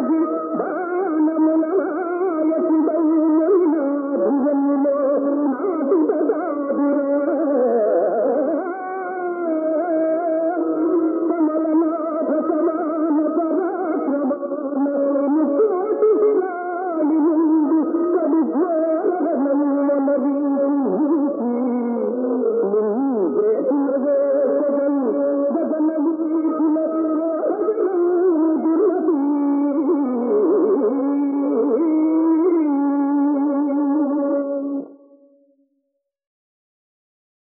Baaghi